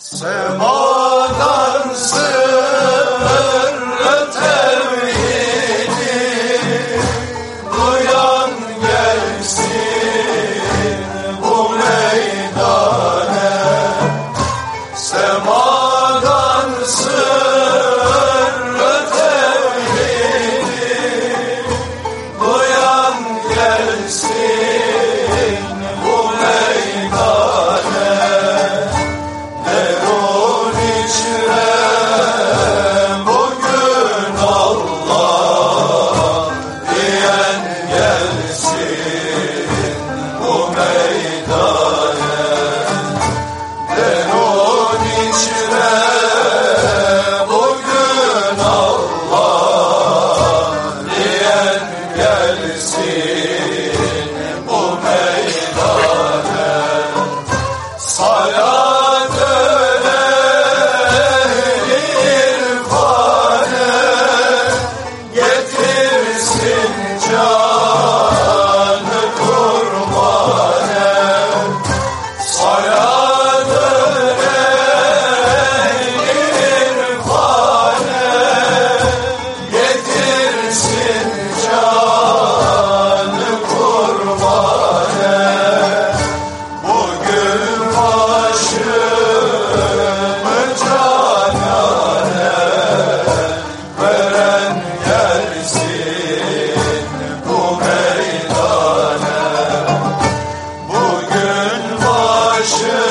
Semol. Diyen gelsin Russia.